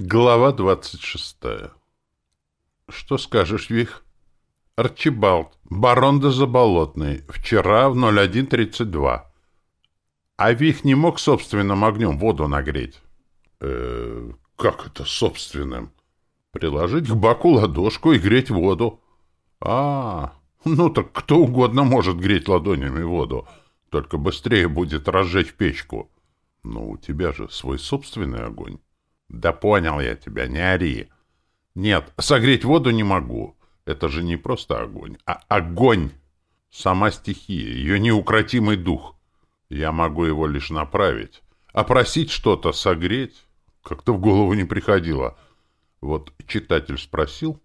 Глава двадцать шестая. Что скажешь, Вих? Арчибалд, барон де Заболотный, вчера в 01.32. А Вих не мог собственным огнем воду нагреть? Э, как это собственным? Приложить к баку ладошку и греть воду. А, ну так кто угодно может греть ладонями воду, только быстрее будет разжечь печку. Но у тебя же свой собственный огонь. Да понял я тебя, не ори. Нет, согреть воду не могу. Это же не просто огонь, а огонь. Сама стихия, ее неукротимый дух. Я могу его лишь направить. А просить что-то согреть как-то в голову не приходило. Вот читатель спросил,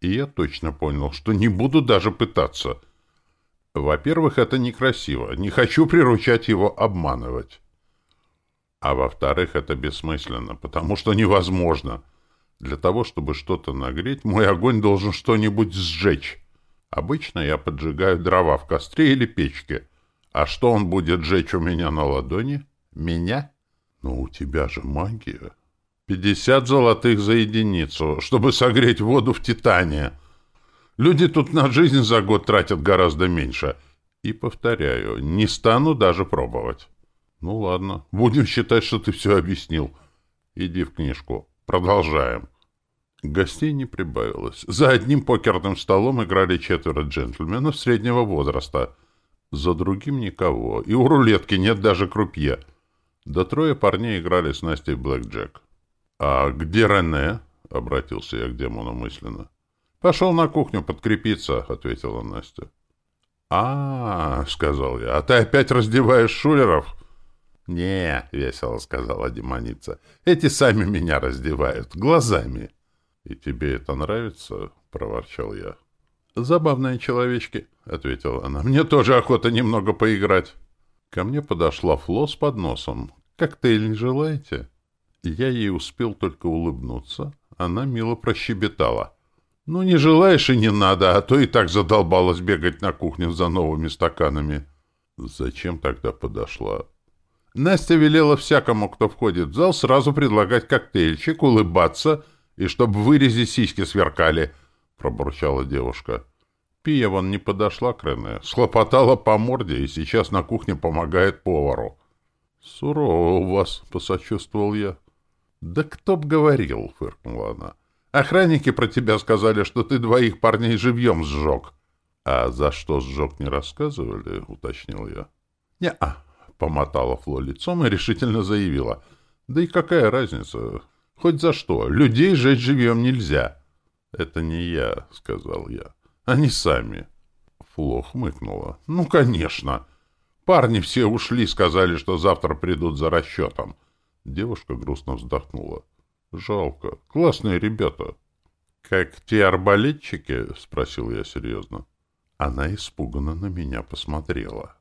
и я точно понял, что не буду даже пытаться. Во-первых, это некрасиво. Не хочу приручать его обманывать. А во-вторых, это бессмысленно, потому что невозможно. Для того, чтобы что-то нагреть, мой огонь должен что-нибудь сжечь. Обычно я поджигаю дрова в костре или печке. А что он будет сжечь у меня на ладони? Меня? Ну, у тебя же магия. Пятьдесят золотых за единицу, чтобы согреть воду в Титане. Люди тут на жизнь за год тратят гораздо меньше. И, повторяю, не стану даже пробовать. Ну ладно, будем считать, что ты все объяснил. Иди в книжку. Продолжаем. Гостей не прибавилось. За одним покерным столом играли четверо джентльменов среднего возраста. За другим никого. И у рулетки нет даже крупье. Да трое парней играли с Настей блэкджек. «А где Рене?» — обратился я к демону мысленно. «Пошел на кухню подкрепиться», — ответила Настя. «А, — сказал я, — а ты опять раздеваешь шулеров?» «Не», — весело сказала демоница, — «эти сами меня раздевают, глазами». «И тебе это нравится?» — проворчал я. «Забавные человечки», — ответила она. «Мне тоже охота немного поиграть». Ко мне подошла Фло с подносом. «Коктейль не желаете?» Я ей успел только улыбнуться. Она мило прощебетала. «Ну, не желаешь и не надо, а то и так задолбалась бегать на кухню за новыми стаканами». «Зачем тогда подошла?» Настя велела всякому, кто входит в зал, сразу предлагать коктейльчик, улыбаться и чтобы в вырезе сиськи сверкали, — пробурчала девушка. Пия вон не подошла к Рене, схлопотала по морде и сейчас на кухне помогает повару. — Сурово у вас, — посочувствовал я. — Да кто б говорил, — фыркнула она. — Охранники про тебя сказали, что ты двоих парней живьем сжег. — А за что сжег не рассказывали, — уточнил я. — Не-а, Помотала Фло лицом и решительно заявила. «Да и какая разница? Хоть за что. Людей жечь живьем нельзя». «Это не я», — сказал я. «Они сами». Фло хмыкнула. «Ну, конечно. Парни все ушли, сказали, что завтра придут за расчетом». Девушка грустно вздохнула. «Жалко. Классные ребята». «Как те арбалетчики?» — спросил я серьезно. Она испуганно на меня посмотрела.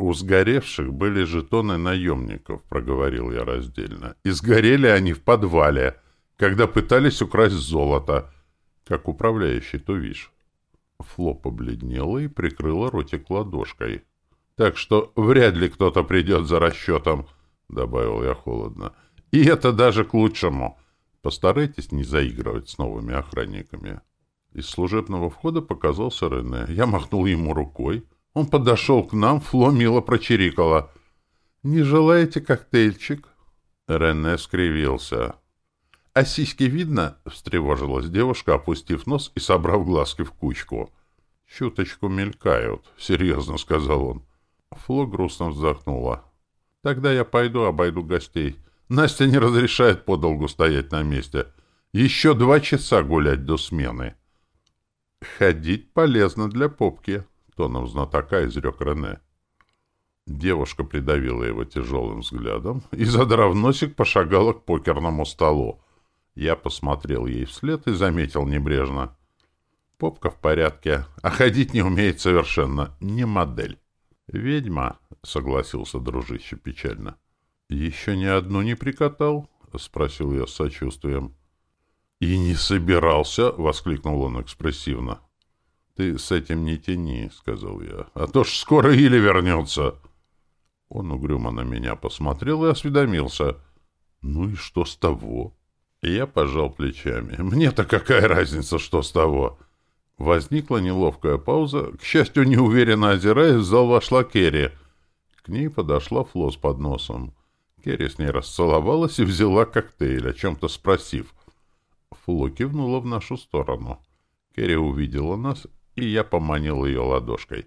«У сгоревших были жетоны наемников», — проговорил я раздельно. «И сгорели они в подвале, когда пытались украсть золото, как управляющий Тувиш». Фло побледнела и прикрыла ротик ладошкой. «Так что вряд ли кто-то придет за расчетом», — добавил я холодно. «И это даже к лучшему. Постарайтесь не заигрывать с новыми охранниками». Из служебного входа показался Рене. Я махнул ему рукой. Он подошел к нам, Фло мило прочирикала. «Не желаете коктейльчик?» Рене скривился. «А сиськи видно?» — встревожилась девушка, опустив нос и собрав глазки в кучку. «Чуточку мелькают», — серьезно сказал он. Фло грустно вздохнула. «Тогда я пойду обойду гостей. Настя не разрешает подолгу стоять на месте. Еще два часа гулять до смены». «Ходить полезно для попки», тоном знатока изрек Рене. Девушка придавила его тяжелым взглядом и, задрав носик, пошагала к покерному столу. Я посмотрел ей вслед и заметил небрежно. Попка в порядке, а ходить не умеет совершенно. Не модель. «Ведьма», — согласился дружище печально. «Еще ни одну не прикатал?» — спросил я с сочувствием. «И не собирался!» — воскликнул он экспрессивно. «Ты с этим не тяни», — сказал я, — «а то ж скоро или вернется». Он угрюмо на меня посмотрел и осведомился. «Ну и что с того?» Я пожал плечами. Мне-то какая разница, что с того? Возникла неловкая пауза. К счастью, неуверенно озираясь, в зал вошла Керри. К ней подошла Фло с подносом. Керри с ней расцеловалась и взяла коктейль, о чем-то спросив. Фло кивнула в нашу сторону. Керри увидела нас, и я поманил ее ладошкой.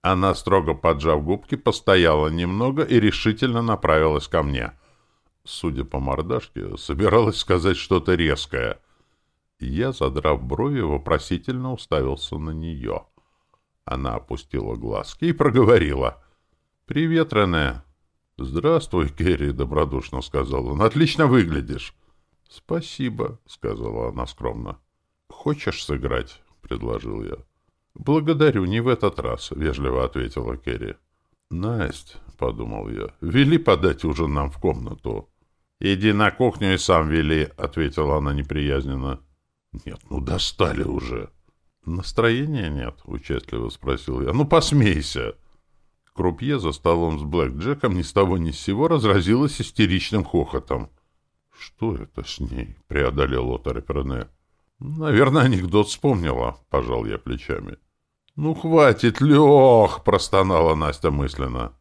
Она, строго поджав губки, постояла немного и решительно направилась ко мне. Судя по мордашке, собиралась сказать что-то резкое. Я, задрав брови, вопросительно уставился на нее. Она опустила глазки и проговорила. «Привет, Рене!» «Здравствуй, Керри», — добродушно сказал он. «Отлично выглядишь». «Спасибо», — сказала она скромно. «Хочешь сыграть?» — предложил я. «Благодарю, не в этот раз», — вежливо ответила Керри. «Насть», — подумал я, — «вели подать ужин нам в комнату». «Иди на кухню и сам вели», — ответила она неприязненно. «Нет, ну достали уже». «Настроения нет?» — участливо спросил я. «Ну, посмейся!» Крупье за столом с Блэк Джеком ни с того ни с сего разразилась истеричным хохотом. «Что это с ней?» — преодолел Отор Рене. «Наверное, анекдот вспомнила», — пожал я плечами. «Ну, хватит, Лех!» — простонала Настя мысленно.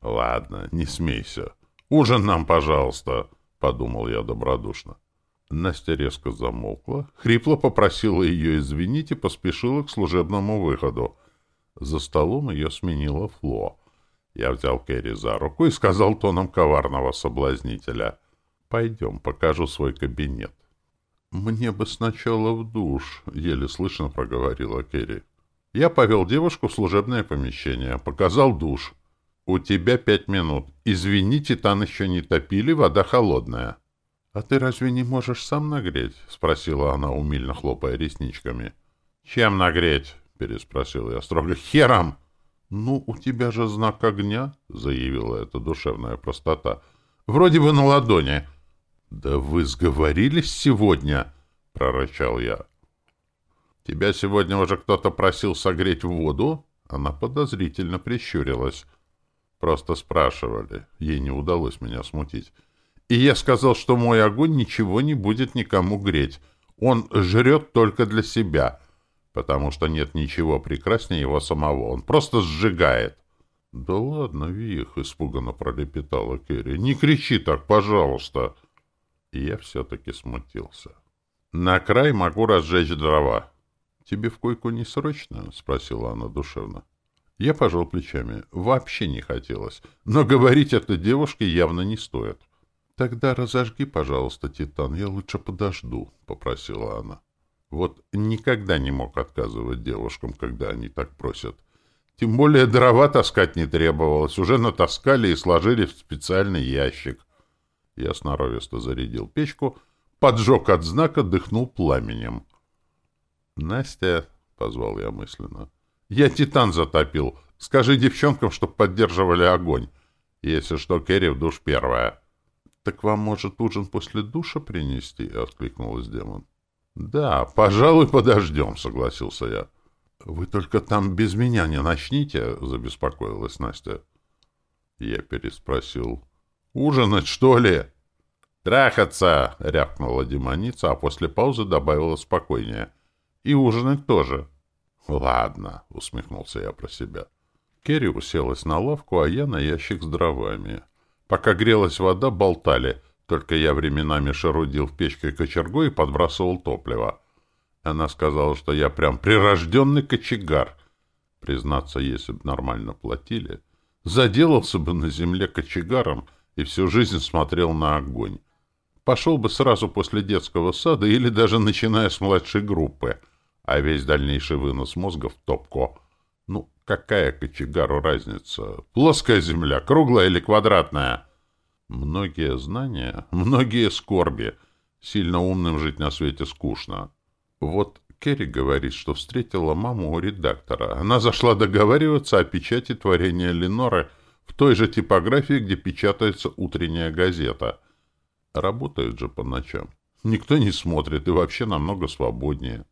«Ладно, не смейся. Ужин нам, пожалуйста», — подумал я добродушно. Настя резко замолкла, хрипло попросила ее извинить и поспешила к служебному выходу. За столом ее сменила Фло. Я взял Керри за руку и сказал тоном коварного соблазнителя. «Пойдем, покажу свой кабинет». «Мне бы сначала в душ», — еле слышно проговорила Керри. Я повел девушку в служебное помещение, показал душ. «У тебя пять минут. Извини, титан еще не топили, вода холодная». «А ты разве не можешь сам нагреть?» — спросила она, умильно хлопая ресничками. «Чем нагреть?» — переспросил я строго. «Хером!» «Ну, у тебя же знак огня», — заявила эта душевная простота. «Вроде бы на ладони». «Да вы сговорились сегодня?» — прорычал я. «Тебя сегодня уже кто-то просил согреть воду?» Она подозрительно прищурилась. Просто спрашивали. Ей не удалось меня смутить. И я сказал, что мой огонь ничего не будет никому греть. Он жрет только для себя потому что нет ничего прекраснее его самого. Он просто сжигает. — Да ладно, Вих, — испуганно пролепетала Керри. — Не кричи так, пожалуйста. И я все-таки смутился. — На край могу разжечь дрова. — Тебе в койку не срочно? — спросила она душевно. Я пожал плечами. Вообще не хотелось. Но говорить это девушке явно не стоит. — Тогда разожги, пожалуйста, Титан, я лучше подожду, — попросила она. Вот никогда не мог отказывать девушкам, когда они так просят. Тем более дрова таскать не требовалось. Уже натаскали и сложили в специальный ящик. Я сноровисто зарядил печку, поджег от знака, дыхнул пламенем. «Настя», — позвал я мысленно, — «я титан затопил. Скажи девчонкам, чтоб поддерживали огонь. Если что, Керри в душ первая». «Так вам, может, ужин после душа принести?» — откликнулась демон. «Да, пожалуй, подождем», — согласился я. «Вы только там без меня не начните», — забеспокоилась Настя. Я переспросил. «Ужинать, что ли?» «Трахаться!» — рявкнула демоница, а после паузы добавила спокойнее. «И ужинать тоже». «Ладно», — усмехнулся я про себя. Керри уселась на лавку, а я на ящик с дровами. Пока грелась вода, болтали. Только я временами шарудил в печке кочергой и подбрасывал топливо. Она сказала, что я прям прирожденный кочегар. Признаться, если бы нормально платили, заделался бы на земле кочегаром и всю жизнь смотрел на огонь. Пошел бы сразу после детского сада или даже начиная с младшей группы, а весь дальнейший вынос мозга в топко. Ну, какая кочегару разница? Плоская земля, круглая или квадратная? Многие знания, многие скорби. Сильно умным жить на свете скучно. Вот Керри говорит, что встретила маму у редактора. Она зашла договариваться о печати творения Леноры той же типографии, где печатается утренняя газета. Работают же по ночам. Никто не смотрит и вообще намного свободнее.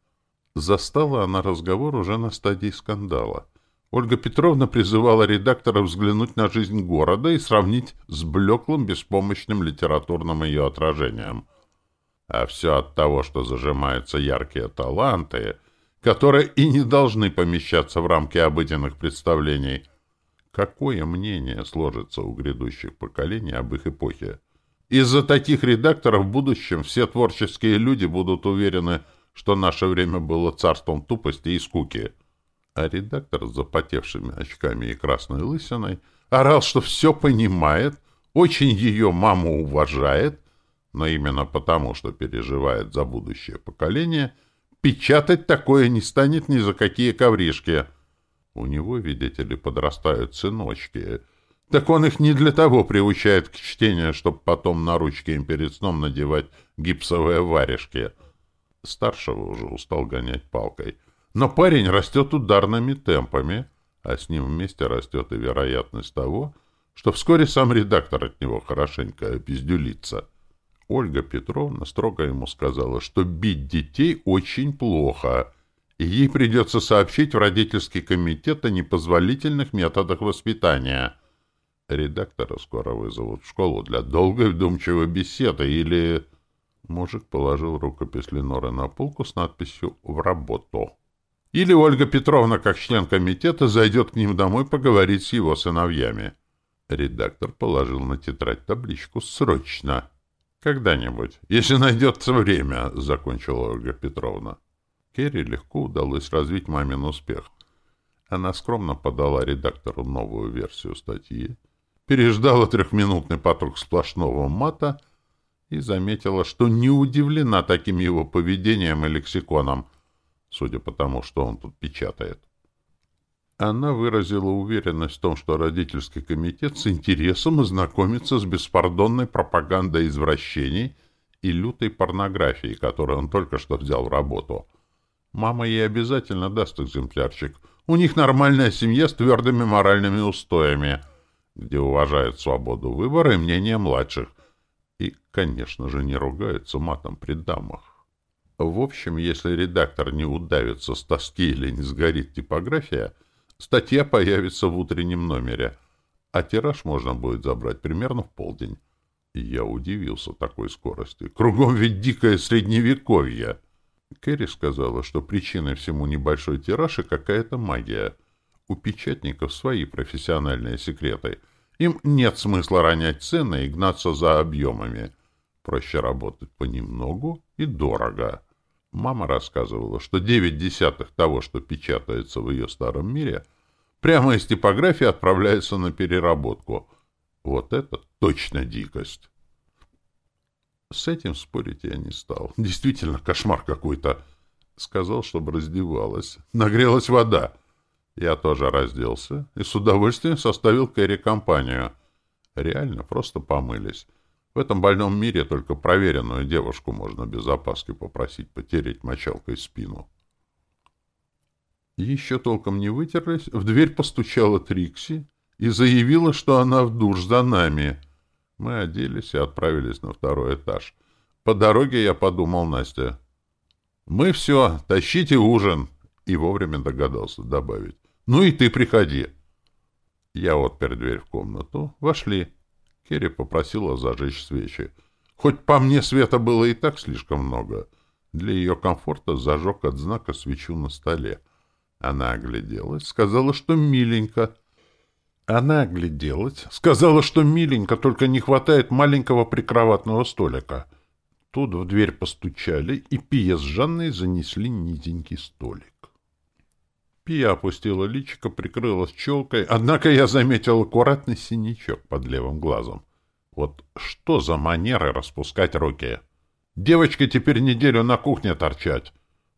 Застала она разговор уже на стадии скандала. Ольга Петровна призывала редактора взглянуть на жизнь города и сравнить с блеклым, беспомощным литературным ее отражением. А все от того, что зажимаются яркие таланты, которые и не должны помещаться в рамки обыденных представлений. Какое мнение сложится у грядущих поколений об их эпохе? Из-за таких редакторов в будущем все творческие люди будут уверены, что наше время было царством тупости и скуки. А редактор с запотевшими очками и красной лысиной орал, что все понимает, очень ее маму уважает, но именно потому, что переживает за будущее поколение, печатать такое не станет ни за какие ковришки. У него, видите ли, подрастают сыночки. Так он их не для того приучает к чтению, чтобы потом на ручки им перед сном надевать гипсовые варежки. Старшего уже устал гонять палкой. Но парень растет ударными темпами, а с ним вместе растет и вероятность того, что вскоре сам редактор от него хорошенько опиздюлится. Ольга Петровна строго ему сказала, что бить детей очень плохо, и ей придется сообщить в родительский комитет о непозволительных методах воспитания. Редактора скоро вызовут в школу для долгой вдумчивой беседы или... Мужик положил рукопись Леноры на полку с надписью «В работу». Или Ольга Петровна, как член комитета, зайдет к ним домой поговорить с его сыновьями. Редактор положил на тетрадь табличку «Срочно». «Когда-нибудь, если найдется время», — закончила Ольга Петровна. Керри легко удалось развить мамин успех. Она скромно подала редактору новую версию статьи, переждала трехминутный поток сплошного мата и заметила, что не удивлена таким его поведением и лексиконом, судя по тому, что он тут печатает. Она выразила уверенность в том, что родительский комитет с интересом ознакомится с беспардонной пропагандой извращений и лютой порнографией, которую он только что взял в работу. Мама ей обязательно даст экземплярчик. У них нормальная семья с твердыми моральными устоями, где уважают свободу выбора и мнение младших. И, конечно же, не ругаются матом при дамах. В общем, если редактор не удавится с тоски или не сгорит типография — Статья появится в утреннем номере, а тираж можно будет забрать примерно в полдень. Я удивился такой скорости. Кругом ведь дикое средневековье. Кэрри сказала, что причиной всему небольшой тираж и какая-то магия. У печатников свои профессиональные секреты. Им нет смысла ронять цены и гнаться за объемами. Проще работать понемногу и дорого. Мама рассказывала, что девять десятых того, что печатается в ее старом мире, прямо из типографии отправляется на переработку. Вот это точно дикость. С этим спорить я не стал. Действительно, кошмар какой-то. Сказал, чтобы раздевалась. Нагрелась вода. Я тоже разделся и с удовольствием составил Кэрри компанию. Реально, просто помылись. В этом больном мире только проверенную девушку можно без опаски попросить потереть мочалкой спину. Еще толком не вытерлись, в дверь постучала Трикси и заявила, что она в душ за нами. Мы оделись и отправились на второй этаж. По дороге я подумал Настя. «Мы все, тащите ужин!» И вовремя догадался добавить. «Ну и ты приходи!» Я отпер дверь в комнату. Вошли. Керри попросила зажечь свечи. Хоть по мне света было и так слишком много. Для ее комфорта зажег от знака свечу на столе. Она огляделась, сказала, что миленько. Она огляделась, сказала, что миленько, только не хватает маленького прикроватного столика. Тут в дверь постучали, и Пия с Жанной занесли низенький столик. Пия опустила личико, прикрылась челкой, однако я заметил аккуратный синячок под левым глазом. Вот что за манеры распускать руки? Девочка теперь неделю на кухне торчать.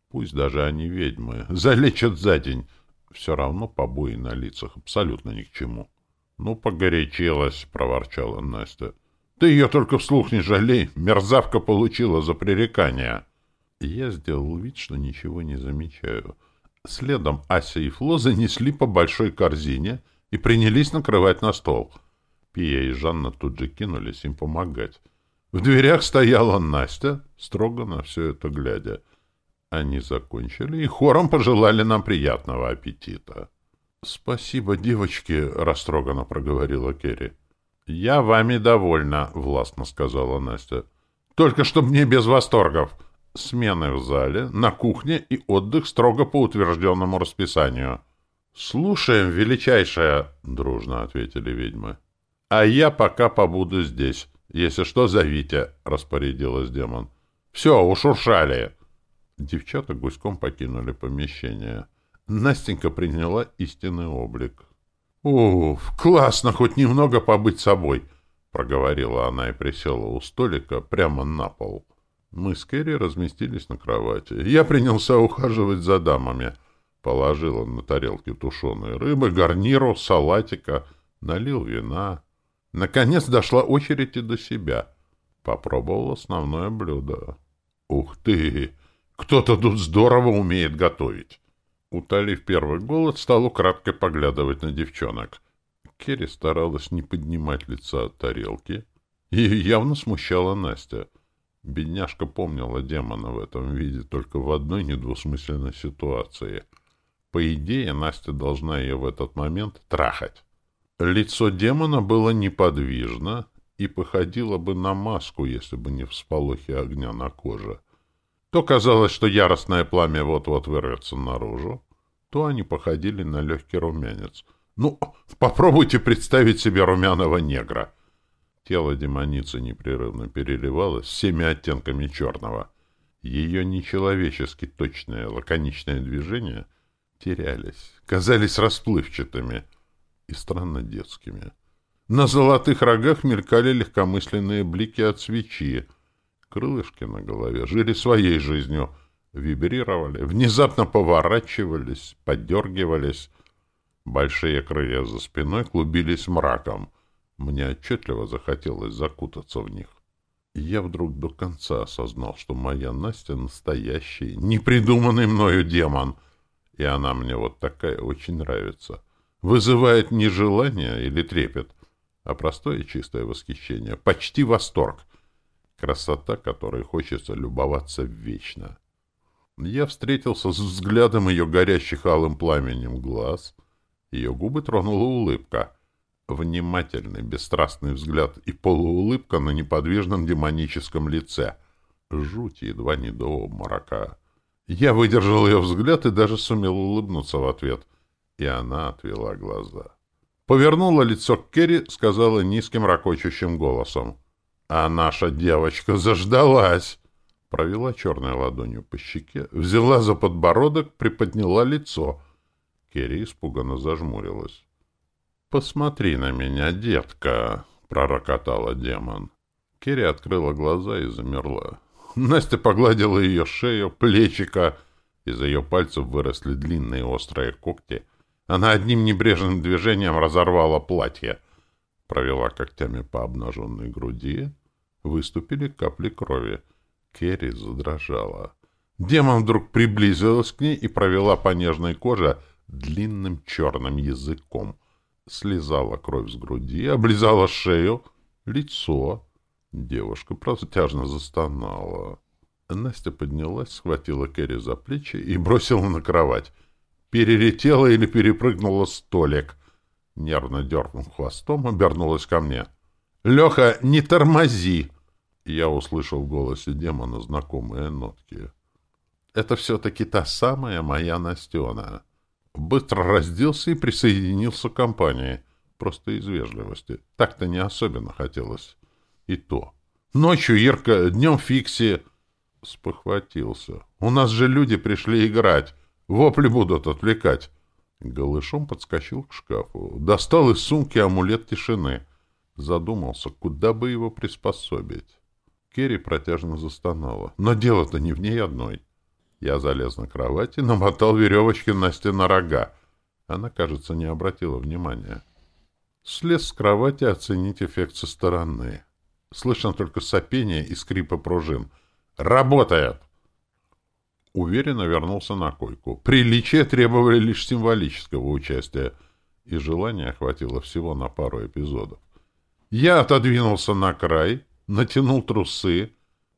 Пусть даже они ведьмы, залечат за день. Все равно побои на лицах абсолютно ни к чему. — Ну, погорячилась, — проворчала Настя. — Ты ее только вслух не жалей, мерзавка получила за пререкание. Я сделал вид, что ничего не замечаю. — Следом Ася и Фло занесли по большой корзине и принялись накрывать на стол. Пия и Жанна тут же кинулись им помогать. В дверях стояла Настя, строго на все это глядя. Они закончили и хором пожелали нам приятного аппетита. — Спасибо, девочки, — растроганно проговорила Керри. — Я вами довольна, — властно сказала Настя. — Только чтобы мне без восторгов. Смены в зале, на кухне и отдых строго по утвержденному расписанию. «Слушаем, величайшая!» — дружно ответили ведьмы. «А я пока побуду здесь. Если что, зовите», — распорядилась демон. «Все, ушуршали!» Девчата гуськом покинули помещение. Настенька приняла истинный облик. «Уф, классно хоть немного побыть собой!» — проговорила она и присела у столика прямо на пол. Мы с Керри разместились на кровати. Я принялся ухаживать за дамами. Положила на тарелки тушеной рыбы, гарниру, салатика, налил вина. Наконец дошла очередь и до себя. Попробовал основное блюдо. «Ух ты! Кто-то тут здорово умеет готовить!» Утолив первый голод, стал украдкой поглядывать на девчонок. Керри старалась не поднимать лица от тарелки. Ее явно смущала Настя. Бедняжка помнила демона в этом виде только в одной недвусмысленной ситуации. По идее, Настя должна ее в этот момент трахать. Лицо демона было неподвижно и походило бы на маску, если бы не всполохи огня на коже. То казалось, что яростное пламя вот-вот вырвется наружу, то они походили на легкий румянец. Ну, попробуйте представить себе румяного негра — Тело демоницы непрерывно переливалось всеми оттенками черного. Ее нечеловечески точные лаконичные движения терялись, казались расплывчатыми и странно детскими. На золотых рогах мелькали легкомысленные блики от свечи. Крылышки на голове жили своей жизнью, вибрировали, внезапно поворачивались, подергивались. Большие крылья за спиной клубились мраком — мне отчетливо захотелось закутаться в них. Я вдруг до конца осознал, что моя Настя настоящий, непридуманный мною демон. И она мне вот такая очень нравится. Вызывает не желание или трепет, а простое чистое восхищение, почти восторг. Красота, которой хочется любоваться вечно. Я встретился с взглядом ее горящих алым пламенем глаз. Ее губы тронула улыбка — Внимательный, бесстрастный взгляд и полуулыбка на неподвижном демоническом лице. Жуть едва не до обморока. Я выдержал ее взгляд и даже сумел улыбнуться в ответ. И она отвела глаза. Повернула лицо к Керри, сказала низким ракочущим голосом. «А наша девочка заждалась!» Провела черной ладонью по щеке, взяла за подбородок, приподняла лицо. Керри испуганно зажмурилась. «Посмотри на меня, детка!» — пророкотала демон. Керри открыла глаза и замерла. Настя погладила ее шею, плечика. Из ее пальцев выросли длинные острые когти. Она одним небрежным движением разорвала платье. Провела когтями по обнаженной груди. Выступили капли крови. Керри задрожала. Демон вдруг приблизилась к ней и провела по нежной коже длинным черным языком — слезала кровь с груди, облизала шею, лицо. Девушка протяжно застонала. Настя поднялась, схватила Керри за плечи и бросила на кровать. Перелетела или перепрыгнула столик. Нервно дернув хвостом, обернулась ко мне. «Леха, не тормози!» Я услышал в голосе демона знакомые нотки. «Это все-таки та самая моя Настена». Быстро разделся и присоединился к компании. Просто из вежливости. Так-то не особенно хотелось. И то. Ночью Ирка, днем Фикси. Спохватился. У нас же люди пришли играть. Вопли будут отвлекать. Голышом подскочил к шкафу. Достал из сумки амулет тишины. Задумался, куда бы его приспособить. Керри протяжно застонала. Но дело-то не в ней одной. Я залез на кровать и намотал веревочки Насте на рога. Она, кажется, не обратила внимания. Слез с кровати оценить эффект со стороны. Слышно только сопение и скрипы пружин. «Работает!» Уверенно вернулся на койку. Приличия требовали лишь символического участия, и желание охватило всего на пару эпизодов. Я отодвинулся на край, натянул трусы,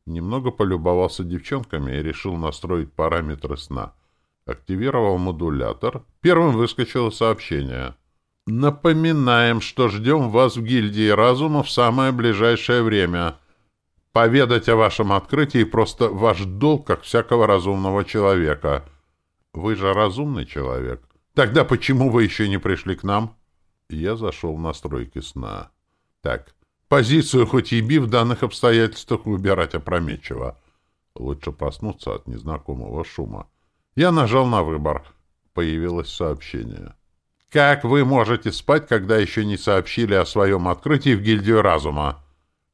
Немного полюбовался девчонками и решил настроить параметры сна. Активировал модулятор. Первым выскочило сообщение. «Напоминаем, что ждем вас в гильдии разума в самое ближайшее время. Поведать о вашем открытии просто ваш долг, как всякого разумного человека. Вы же разумный человек. Тогда почему вы еще не пришли к нам? Я зашел в настройки сна. Так, позицию хоть и би в данных обстоятельствах выбирать опрометчиво. Лучше проснуться от незнакомого шума. Я нажал на выбор. Появилось сообщение. Как вы можете спать, когда еще не сообщили о своем открытии в гильдию разума?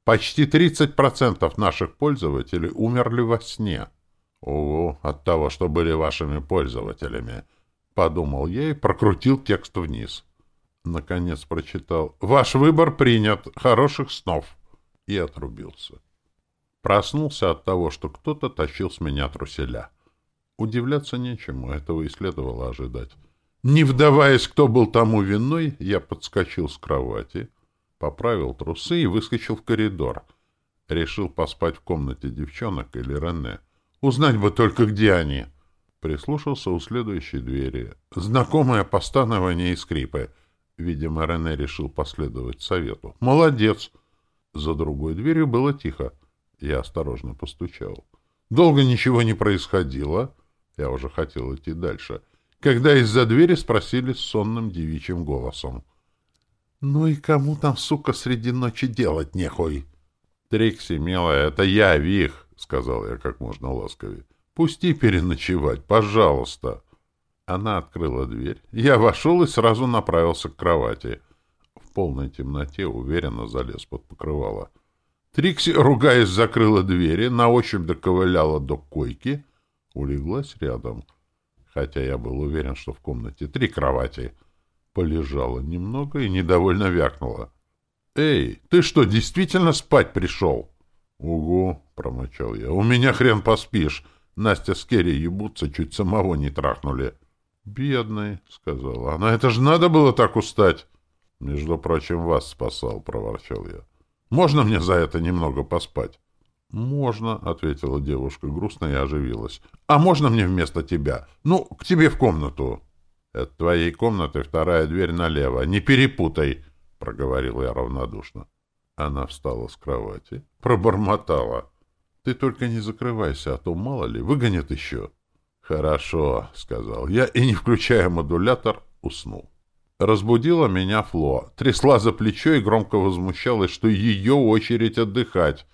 Почти 30% наших пользователей умерли во сне. Ого, от того, что были вашими пользователями. Подумал я и прокрутил текст вниз. Наконец прочитал. Ваш выбор принят. Хороших снов. И отрубился. Проснулся от того, что кто-то тащил с меня труселя. Удивляться нечему, этого и следовало ожидать. Не вдаваясь, кто был тому виной, я подскочил с кровати, поправил трусы и выскочил в коридор. Решил поспать в комнате девчонок или Рене. Узнать бы только, где они. Прислушался у следующей двери. Знакомое постанование и скрипы. Видимо, Рене решил последовать совету. Молодец! За другой дверью было тихо. Я осторожно постучал. Долго ничего не происходило. Я уже хотел идти дальше. Когда из-за двери спросили сонным девичьим голосом. «Ну и кому там, сука, среди ночи делать нехуй?» «Трикси, милая, это я, Вих», — сказал я как можно ласковее. «Пусти переночевать, пожалуйста». Она открыла дверь. Я вошел и сразу направился к кровати. В полной темноте уверенно залез под покрывало. Трикси, ругаясь, закрыла двери, на ощупь доковыляла до койки, улеглась рядом. Хотя я был уверен, что в комнате три кровати — Полежала немного и недовольно вякнула. «Эй, ты что, действительно спать пришел?» «Угу», — промочал я. «У меня хрен поспишь. Настя с Керри ебутся, чуть самого не трахнули». «Бедный», — сказала она. «Это же надо было так устать!» «Между прочим, вас спасал», — проворчал я. «Можно мне за это немного поспать?» «Можно», — ответила девушка грустно и оживилась. «А можно мне вместо тебя? Ну, к тебе в комнату?» От твоей комнаты вторая дверь налево. Не перепутай, — проговорил я равнодушно. Она встала с кровати, пробормотала. — Ты только не закрывайся, а то, мало ли, выгонят еще. — Хорошо, — сказал я, и, не включая модулятор, уснул. Разбудила меня Фло, трясла за плечо и громко возмущалась, что ее очередь отдыхать.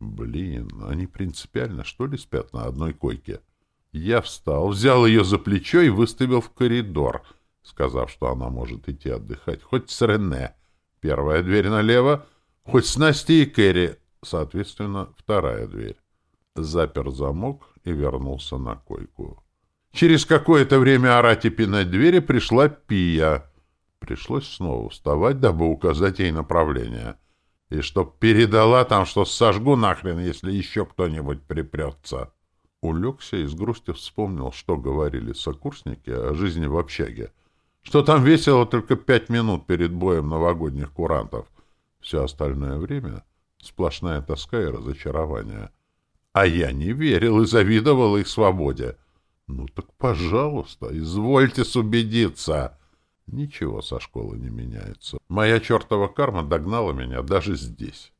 Блин, они принципиально, что ли, спят на одной койке? — я встал, взял ее за плечо и выставил в коридор, сказав, что она может идти отдыхать хоть с Рене, первая дверь налево, хоть с Настей и Кэрри, соответственно, вторая дверь. Запер замок и вернулся на койку. Через какое-то время орать и пинать двери пришла Пия. Пришлось снова вставать, дабы указать ей направление. И чтоб передала там, что сожгу нахрен, если еще кто-нибудь припрется. Улегся и с грустью вспомнил, что говорили сокурсники о жизни в общаге. Что там весело только пять минут перед боем новогодних курантов. Все остальное время — сплошная тоска и разочарование. А я не верил и завидовал их свободе. Ну так, пожалуйста, извольтесь убедиться. Ничего со школы не меняется. Моя чертова карма догнала меня даже здесь.